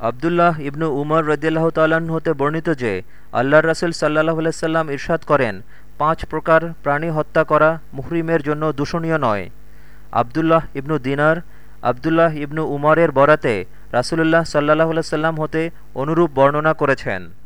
আবদুল্লাহ ইবনু উমর রদিয়াল্লাহ তাল্লাহ্ন হতে বর্ণিত যে আল্লাহ রাসুল সাল্লাহ আলাইসাল্লাম ইরশাদ করেন, পাঁচ প্রকার প্রাণী হত্যা করা মুহরিমের জন্য দূষণীয় নয়। আবদুল্লাহ ইবনু দিনার, আবদুল্লাহ ইবনু উমরের বরাতে রাসুলুল্লাহ সাল্লাহ সাল্লাম হতে অনুরূপ বর্ণনা করেছেন।